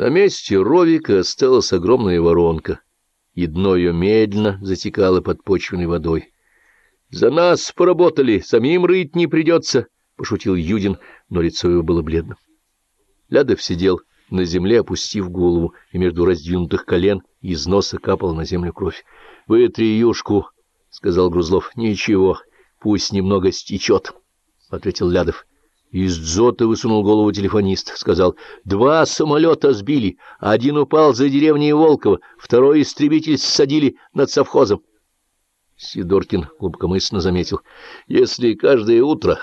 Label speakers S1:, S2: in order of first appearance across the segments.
S1: На месте ровика осталась огромная воронка, и дно ее медленно затекало под почвенной водой. — За нас поработали, самим рыть не придется, — пошутил Юдин, но лицо его было бледно. Лядов сидел на земле, опустив голову, и между раздвинутых колен из носа капала на землю кровь. — Вытри юшку, — сказал Грузлов. — Ничего, пусть немного стечет, — ответил Лядов. Из дзота высунул голову телефонист, сказал, «Два самолета сбили, один упал за деревней Волкова, второй истребитель ссадили над совхозом». Сидоркин глубокомысленно заметил, «Если каждое утро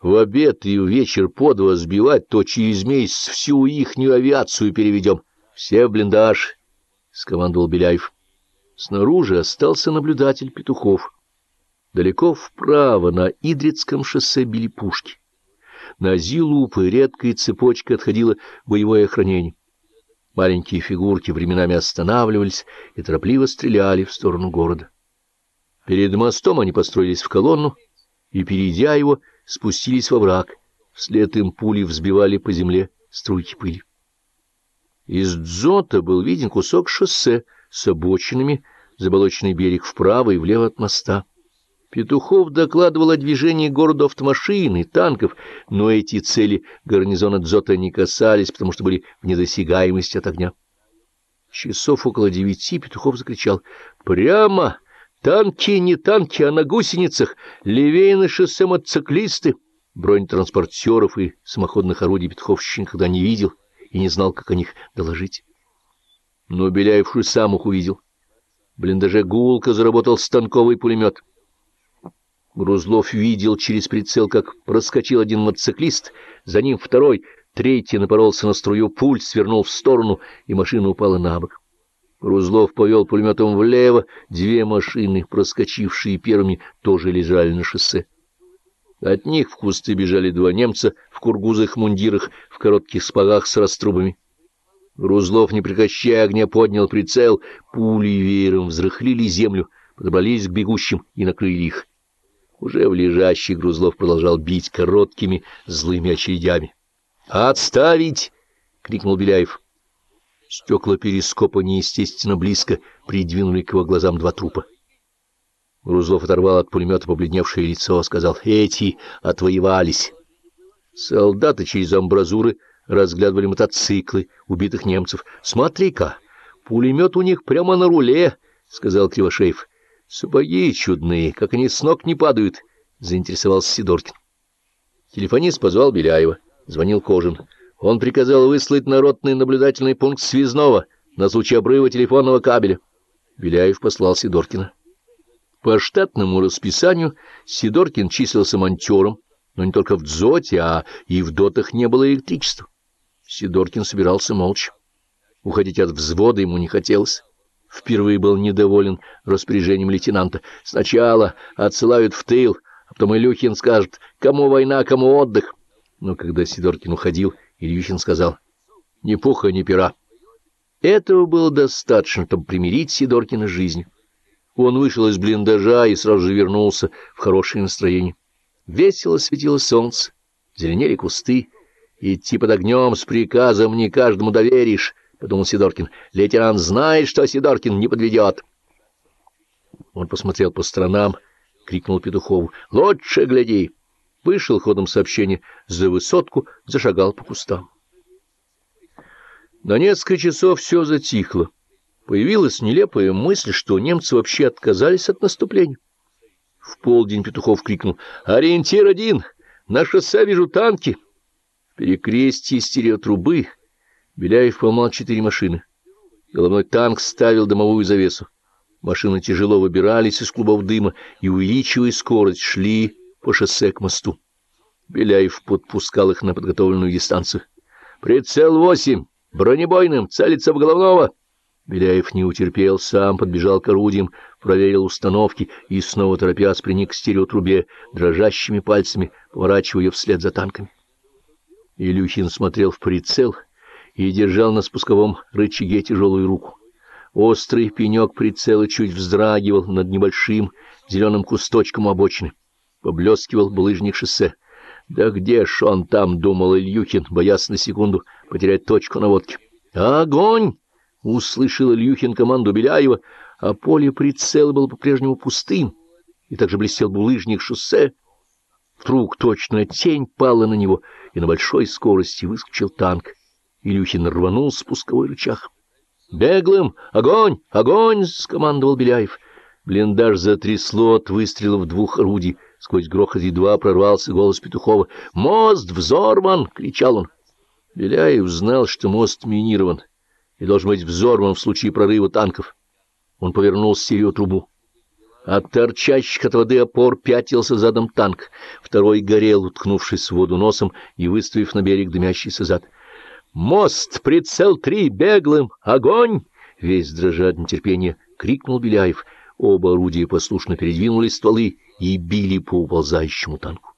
S1: в обед и в вечер по два сбивать, то через месяц всю ихнюю авиацию переведем. Все в блиндаж», — скомандовал Беляев. Снаружи остался наблюдатель Петухов. Далеко вправо на Идрицком шоссе били пушки. На Зилупы редкой цепочкой отходило боевое охранение. Маленькие фигурки временами останавливались и торопливо стреляли в сторону города. Перед мостом они построились в колонну и, перейдя его, спустились во враг. Вслед им пули взбивали по земле струйки пыли. Из дзота был виден кусок шоссе с обочинами, заболоченный берег вправо и влево от моста. Петухов докладывал о движении города и танков, но эти цели гарнизона Дзота не касались, потому что были в недосягаемости от огня. Часов около девяти Петухов закричал «Прямо! Танки не танки, а на гусеницах! Левее на шоссе мотоциклисты!» Бронетранспортеров и самоходных орудий Петухов еще никогда не видел и не знал, как о них доложить. Но Беляев сам их увидел. В блиндаже гулко заработал станковый пулемет — Грузлов видел через прицел, как проскочил один мотоциклист, за ним второй, третий напоролся на струю пуль, свернул в сторону, и машина упала на бок. Грузлов повел пулеметом влево, две машины, проскочившие первыми, тоже лежали на шоссе. От них в кусты бежали два немца в кургузых мундирах, в коротких спагах с раструбами. Грузлов, не прекращая огня, поднял прицел, пули веером взрыхлили землю, подобрались к бегущим и накрыли их. Уже в лежащий Грузлов продолжал бить короткими злыми очередями. «Отставить!» — крикнул Беляев. Стекла перископа неестественно близко придвинули к его глазам два трупа. Грузлов оторвал от пулемета побледневшее лицо, сказал, «Эти отвоевались». Солдаты через амбразуры разглядывали мотоциклы убитых немцев. «Смотри-ка, пулемет у них прямо на руле», — сказал Кривошеев. Сапоги чудные, как они с ног не падают, — заинтересовался Сидоркин. Телефонист позвал Беляева. Звонил Кожин. Он приказал выслать народный наблюдательный пункт Связного на случай обрыва телефонного кабеля. Беляев послал Сидоркина. По штатному расписанию Сидоркин числился монтером, но не только в дзоте, а и в дотах не было электричества. Сидоркин собирался молча. Уходить от взвода ему не хотелось впервые был недоволен распоряжением лейтенанта. Сначала отсылают в тыл, а потом Илюхин скажет, кому война, кому отдых. Но когда Сидоркин уходил, Ильюхин сказал, ни пуха, ни пера. Этого было достаточно, чтобы примирить Сидоркина с жизнью. Он вышел из блиндажа и сразу же вернулся в хорошее настроение. Весело светило солнце, зеленели кусты. Идти под огнем с приказом не каждому доверишь, — подумал Сидоркин. — Лейтенант знает, что Сидоркин не подведет. Он посмотрел по сторонам, крикнул Петухову. — Лучше гляди! Вышел ходом сообщения за высотку, зашагал по кустам. На несколько часов все затихло. Появилась нелепая мысль, что немцы вообще отказались от наступления. В полдень Петухов крикнул «Ориентир один! На шоссе вижу танки!» В перекрестье стереотрубы Беляев поймал четыре машины. Головной танк ставил дымовую завесу. Машины тяжело выбирались из клубов дыма и, увеличивая скорость, шли по шоссе к мосту. Беляев подпускал их на подготовленную дистанцию. «Прицел восемь! Бронебойным! Целится в головного!» Беляев не утерпел, сам подбежал к орудиям, проверил установки и, снова торопясь, приник к стереотрубе, дрожащими пальцами, поворачивая вслед за танками. Илюхин смотрел в прицел — и держал на спусковом рычаге тяжелую руку. Острый пенек прицела чуть вздрагивал над небольшим зеленым кусточком обочины. Поблескивал булыжник шоссе. «Да где ж он там?» — думал Ильюхин, боясь на секунду потерять точку наводки. «Огонь!» — услышал Ильюхин команду Беляева, а поле прицела было по-прежнему пустым, и также блестел булыжник шоссе. Вдруг точно тень пала на него, и на большой скорости выскочил танк. Илюхин рванул спусковой рычаг. «Беглым! Огонь! Огонь!» — скомандовал Беляев. Блиндаж затрясло от выстрелов двух орудий. Сквозь грохот едва прорвался голос Петухова. «Мост взорван!» — кричал он. Беляев знал, что мост минирован и должен быть взорван в случае прорыва танков. Он повернул стереотрубу. От торчащих от воды опор пятился задом танк. Второй горел, уткнувшись в воду носом и выставив на берег дымящийся зад. «Мост! Прицел три! Беглым! Огонь!» Весь дрожа от нетерпения крикнул Беляев. Оба орудия послушно передвинули стволы и били по уползающему танку.